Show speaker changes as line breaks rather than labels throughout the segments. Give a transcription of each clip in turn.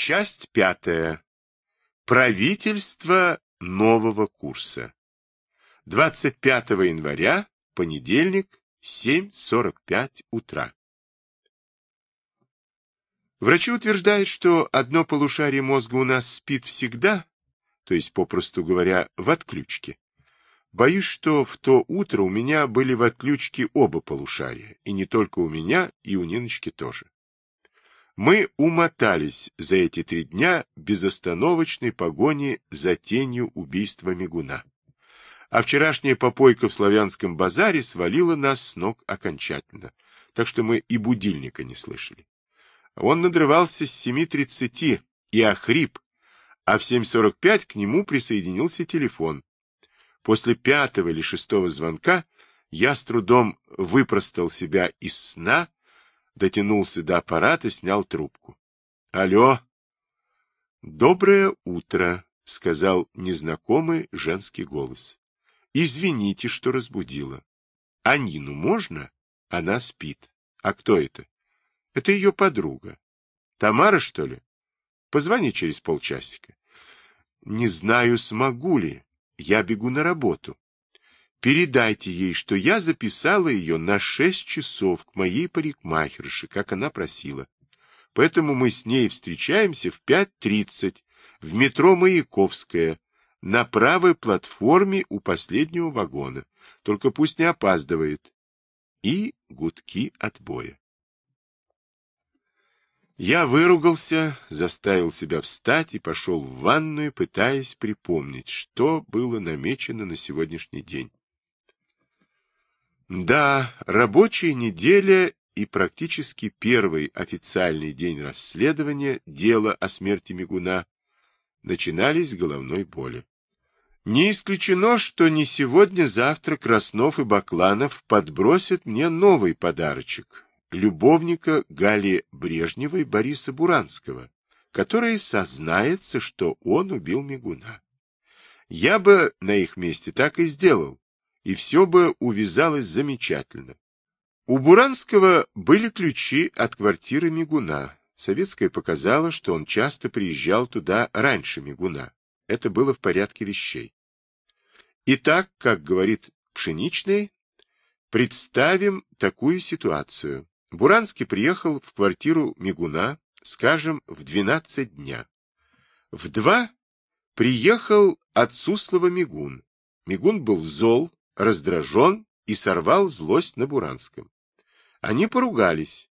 Часть пятая. Правительство нового курса. 25 января, понедельник, 7.45 утра. Врачи утверждают, что одно полушарие мозга у нас спит всегда, то есть, попросту говоря, в отключке. Боюсь, что в то утро у меня были в отключке оба полушария, и не только у меня, и у Ниночки тоже. Мы умотались за эти три дня безостановочной погони за тенью убийства Мигуна. А вчерашняя попойка в славянском базаре свалила нас с ног окончательно, так что мы и будильника не слышали. Он надрывался с 7.30 и охрип, а в 7.45 к нему присоединился телефон. После пятого или шестого звонка я с трудом выпростал себя из сна дотянулся до аппарата, снял трубку. — Алло. — Доброе утро, — сказал незнакомый женский голос. — Извините, что разбудила. — А Нину можно? Она спит. — А кто это? — Это ее подруга. — Тамара, что ли? — Позвони через полчасика. — Не знаю, смогу ли. Я бегу на работу. Передайте ей, что я записала ее на шесть часов к моей парикмахерше, как она просила. Поэтому мы с ней встречаемся в пять тридцать в метро Маяковская, на правой платформе у последнего вагона. Только пусть не опаздывает. И гудки отбоя. Я выругался, заставил себя встать и пошел в ванную, пытаясь припомнить, что было намечено на сегодняшний день. Да, рабочая неделя и практически первый официальный день расследования дела о смерти Мигуна начинались с головной боли. Не исключено, что не сегодня-завтра Краснов и Бакланов подбросят мне новый подарочек — любовника Гали Брежневой Бориса Буранского, который сознается, что он убил Мигуна. Я бы на их месте так и сделал, и все бы увязалось замечательно. У Буранского были ключи от квартиры Мигуна. Советская показала, что он часто приезжал туда раньше Мигуна. Это было в порядке вещей. Итак, как говорит Пшеничный, представим такую ситуацию. Буранский приехал в квартиру Мигуна, скажем, в 12 дня. В два приехал от Суслова Мигун. Мигун был зол, раздражен и сорвал злость на Буранском. Они поругались.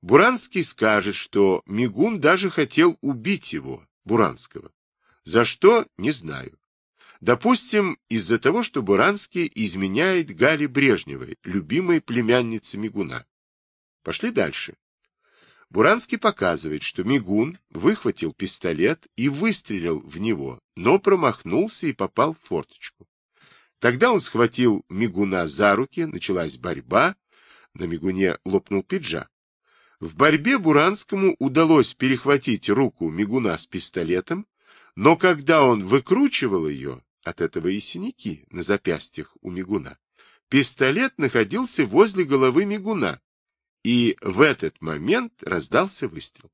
Буранский скажет, что Мигун даже хотел убить его, Буранского. За что, не знаю. Допустим, из-за того, что Буранский изменяет Гале Брежневой, любимой племяннице Мигуна. Пошли дальше. Буранский показывает, что Мигун выхватил пистолет и выстрелил в него, но промахнулся и попал в форточку. Тогда он схватил Мигуна за руки, началась борьба, на Мигуне лопнул пиджак. В борьбе Буранскому удалось перехватить руку Мигуна с пистолетом, но когда он выкручивал ее, от этого и синяки на запястьях у Мигуна, пистолет находился возле головы Мигуна, и в этот момент раздался выстрел.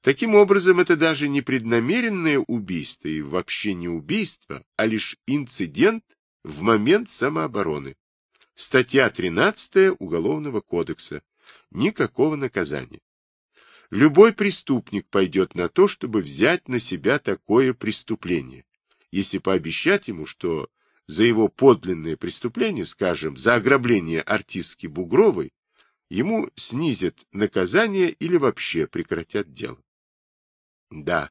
Таким образом, это даже не преднамеренное убийство и вообще не убийство, а лишь инцидент, в момент самообороны. Статья 13 Уголовного кодекса. Никакого наказания. Любой преступник пойдет на то, чтобы взять на себя такое преступление, если пообещать ему, что за его подлинное преступление, скажем, за ограбление артистки Бугровой, ему снизят наказание или вообще прекратят дело. Да,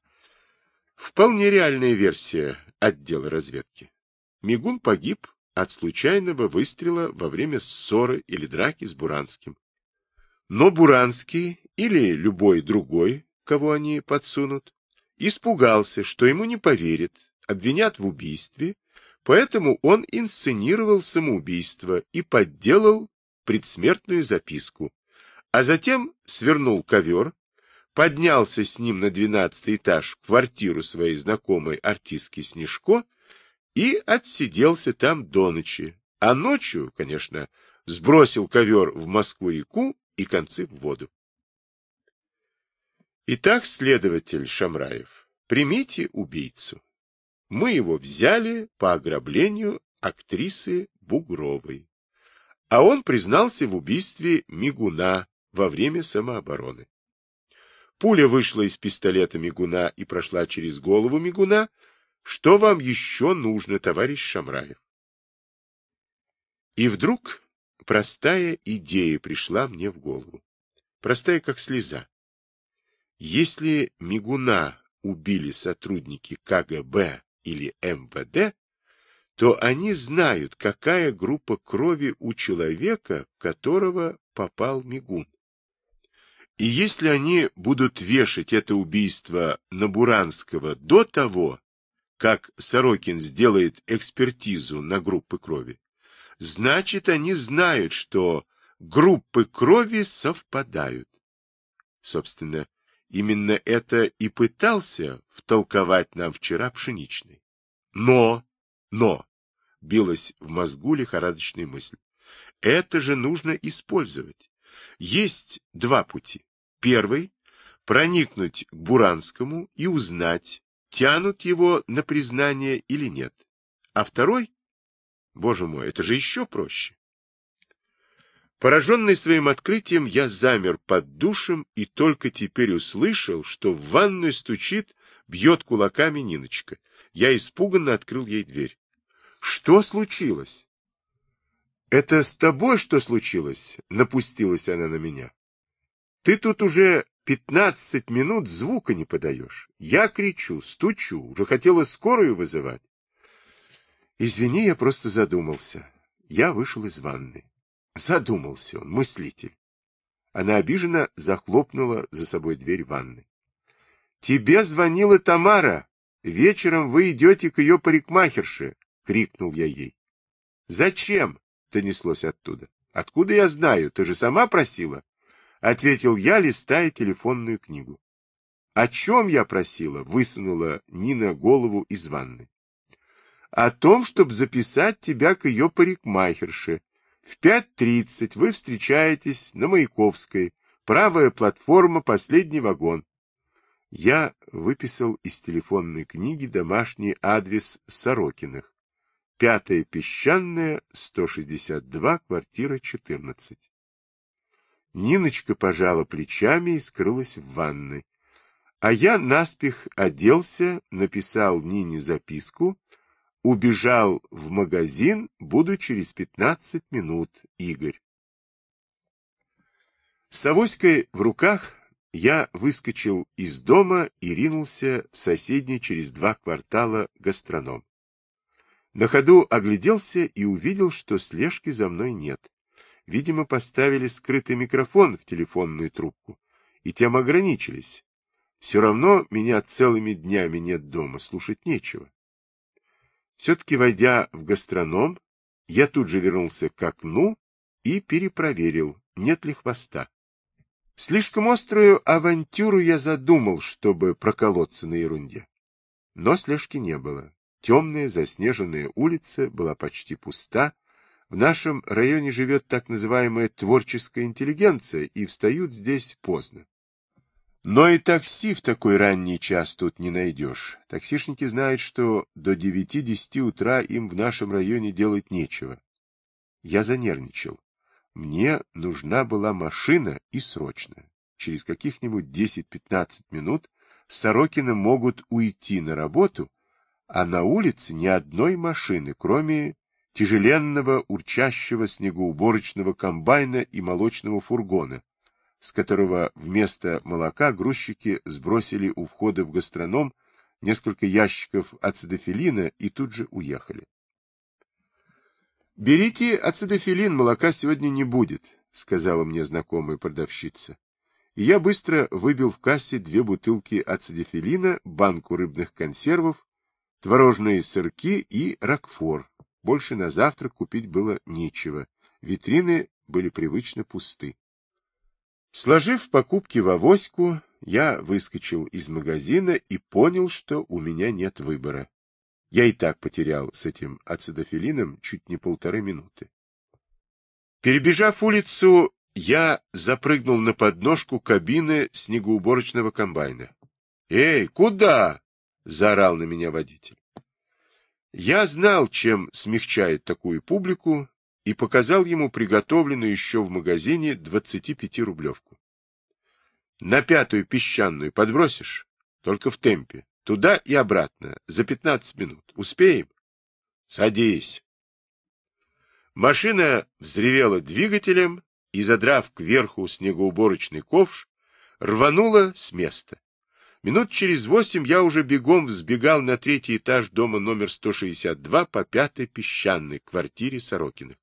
вполне реальная версия отдела разведки. Мигун погиб от случайного выстрела во время ссоры или драки с Буранским. Но Буранский или любой другой, кого они подсунут, испугался, что ему не поверят, обвинят в убийстве, поэтому он инсценировал самоубийство и подделал предсмертную записку, а затем свернул ковер, поднялся с ним на двенадцатый этаж в квартиру своей знакомой артистки Снежко и отсиделся там до ночи, а ночью, конечно, сбросил ковер в Москву-реку и концы в воду. Итак, следователь Шамраев, примите убийцу. Мы его взяли по ограблению актрисы Бугровой. А он признался в убийстве Мигуна во время самообороны. Пуля вышла из пистолета Мигуна и прошла через голову Мигуна. Что вам еще нужно, товарищ Шамраев? И вдруг простая идея пришла мне в голову. Простая, как слеза. Если Мигуна убили сотрудники КГБ или МВД, то они знают, какая группа крови у человека, которого попал Мигун. И если они будут вешать это убийство на Буранского до того, как Сорокин сделает экспертизу на группы крови, значит, они знают, что группы крови совпадают. Собственно, Именно это и пытался втолковать нам вчера Пшеничный. Но, но, билась в мозгу лихорадочная мысль, это же нужно использовать. Есть два пути. Первый — проникнуть к Буранскому и узнать, тянут его на признание или нет. А второй — боже мой, это же еще проще. Пораженный своим открытием, я замер под душем и только теперь услышал, что в ванную стучит, бьет кулаками Ниночка. Я испуганно открыл ей дверь. — Что случилось? — Это с тобой что случилось? — напустилась она на меня. — Ты тут уже пятнадцать минут звука не подаешь. Я кричу, стучу, уже хотела скорую вызывать. Извини, я просто задумался. Я вышел из ванны. Задумался он, мыслитель. Она обиженно захлопнула за собой дверь ванны. — Тебе звонила Тамара. Вечером вы идете к ее парикмахерше, — крикнул я ей. — Зачем? — донеслось оттуда. — Откуда я знаю? Ты же сама просила. — ответил я, листая телефонную книгу. — О чем я просила? — высунула Нина голову из ванны. — О том, чтобы записать тебя к ее парикмахерше, в 5.30 вы встречаетесь на Маяковской, правая платформа, последний вагон. Я выписал из телефонной книги домашний адрес Сорокиных. Пятая песчаная, 162, квартира 14. Ниночка пожала плечами и скрылась в ванной. А я наспех оделся, написал Нине записку Убежал в магазин, буду через пятнадцать минут, Игорь. С авоськой в руках я выскочил из дома и ринулся в соседний через два квартала гастроном. На ходу огляделся и увидел, что слежки за мной нет. Видимо, поставили скрытый микрофон в телефонную трубку, и тем ограничились. Все равно меня целыми днями нет дома, слушать нечего. Все-таки, войдя в гастроном, я тут же вернулся к окну и перепроверил, нет ли хвоста. Слишком острую авантюру я задумал, чтобы проколоться на ерунде. Но слежки не было. Темная заснеженная улица была почти пуста. В нашем районе живет так называемая творческая интеллигенция, и встают здесь поздно. Но и такси в такой ранний час тут не найдешь. Таксишники знают, что до 9-10 утра им в нашем районе делать нечего. Я занервничал. Мне нужна была машина и срочно. Через каких-нибудь 10-15 минут Сорокины могут уйти на работу, а на улице ни одной машины, кроме тяжеленного урчащего снегоуборочного комбайна и молочного фургона, с которого вместо молока грузчики сбросили у входа в гастроном несколько ящиков ацидофилина и тут же уехали. «Берите ацидофилин, молока сегодня не будет», — сказала мне знакомая продавщица. И я быстро выбил в кассе две бутылки ацидофилина, банку рыбных консервов, творожные сырки и ракфор. Больше на завтрак купить было нечего. Витрины были привычно пусты. Сложив покупки в авоську, я выскочил из магазина и понял, что у меня нет выбора. Я и так потерял с этим ацидофилином чуть не полторы минуты. Перебежав улицу, Я запрыгнул на подножку кабины снегоуборочного комбайна. «Эй, куда?» — заорал на меня водитель. Я знал, чем смягчает такую публику, и показал ему приготовленную еще в магазине 25-рублевку. На пятую песчаную подбросишь? Только в темпе. Туда и обратно. За 15 минут. Успеем? Садись. Машина взревела двигателем и, задрав кверху снегоуборочный ковш, рванула с места. Минут через восемь я уже бегом взбегал на третий этаж дома номер 162 по пятой песчаной квартире Сорокиных.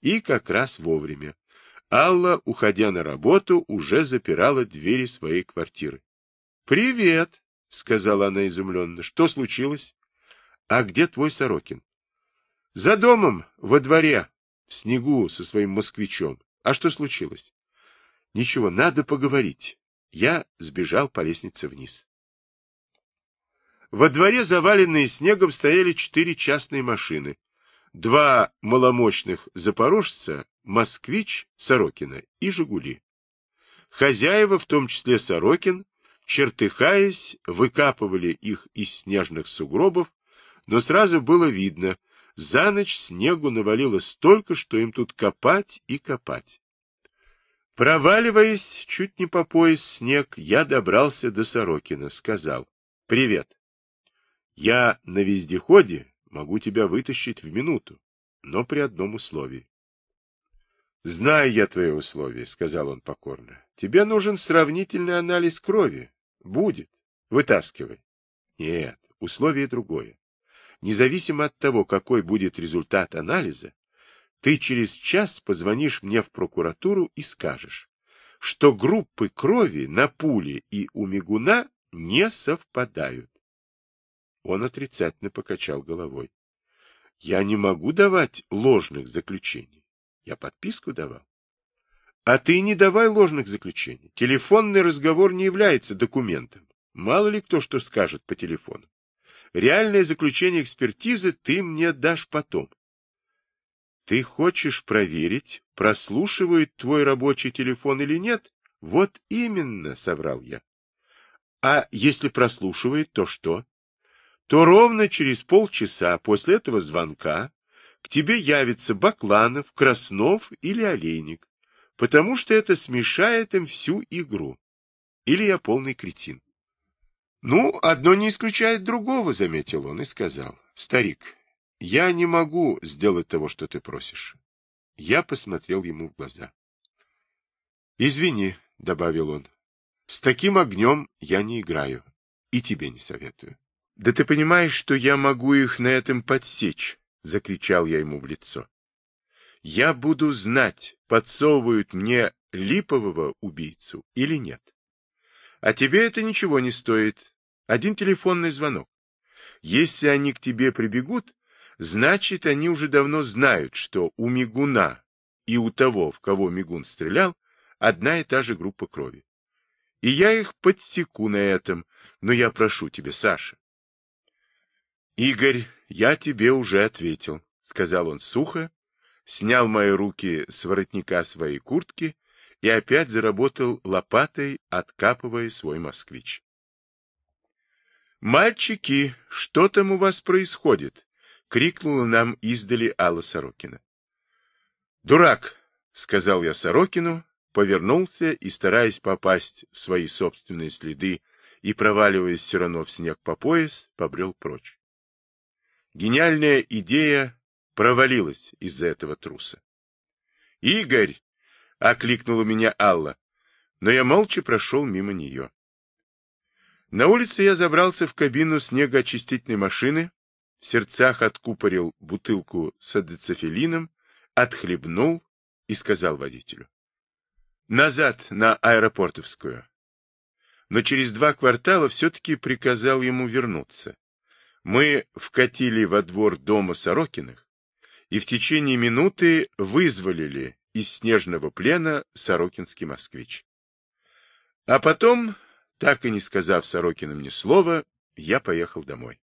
И как раз вовремя. Алла, уходя на работу, уже запирала двери своей квартиры. — Привет, — сказала она изумленно. — Что случилось? — А где твой Сорокин? — За домом, во дворе, в снегу со своим москвичом. А что случилось? — Ничего, надо поговорить. Я сбежал по лестнице вниз. Во дворе, заваленные снегом, стояли четыре частные машины. Два маломощных запорожца «Москвич» Сорокина и «Жигули». Хозяева, в том числе Сорокин, чертыхаясь, выкапывали их из снежных сугробов, но сразу было видно, за ночь снегу навалило столько, что им тут копать и копать. Проваливаясь чуть не по пояс снег, я добрался до Сорокина, сказал «Привет». Я на вездеходе могу тебя вытащить в минуту, но при одном условии. — Знаю я твои условия, — сказал он покорно. — Тебе нужен сравнительный анализ крови. Будет. Вытаскивай. Нет, условие другое. Независимо от того, какой будет результат анализа, ты через час позвонишь мне в прокуратуру и скажешь, что группы крови на пуле и у мигуна не совпадают. Он отрицательно покачал головой. Я не могу давать ложных заключений. Я подписку давал. А ты не давай ложных заключений. Телефонный разговор не является документом. Мало ли кто что скажет по телефону. Реальное заключение экспертизы ты мне дашь потом. Ты хочешь проверить, прослушивает твой рабочий телефон или нет? Вот именно, соврал я. А если прослушивает, то что? То ровно через полчаса после этого звонка к тебе явится Бакланов, Краснов или Олейник, потому что это смешает им всю игру. Или я полный кретин. Ну, одно не исключает другого, заметил он и сказал. Старик, я не могу сделать того, что ты просишь. Я посмотрел ему в глаза. Извини, добавил он, с таким огнем я не играю и тебе не советую. Да ты понимаешь, что я могу их на этом подсечь, закричал я ему в лицо. Я буду знать, подсовывают мне липового убийцу или нет. А тебе это ничего не стоит. Один телефонный звонок. Если они к тебе прибегут, значит, они уже давно знают, что у Мигуна и у того, в кого Мигун стрелял, одна и та же группа крови. И я их подсеку на этом, но я прошу тебя, Саша. Игорь, я тебе уже ответил, — сказал он сухо, снял мои руки с воротника своей куртки и опять заработал лопатой, откапывая свой москвич. «Мальчики, что там у вас происходит?» — крикнула нам издали Алла Сорокина. «Дурак!» — сказал я Сорокину, повернулся и, стараясь попасть в свои собственные следы и проваливаясь все равно в снег по пояс, побрел прочь. Гениальная идея провалилась из-за этого труса. «Игорь!» — окликнула меня Алла, но я молча прошел мимо нее. На улице я забрался в кабину снегоочистительной машины, в сердцах откупорил бутылку с адецефилином, отхлебнул и сказал водителю. «Назад, на аэропортовскую». Но через два квартала все-таки приказал ему вернуться. Мы вкатили во двор дома Сорокиных и в течение минуты вызволили из снежного плена Сорокинский москвич. А потом, так и не сказав Сорокинам ни слова, я поехал домой.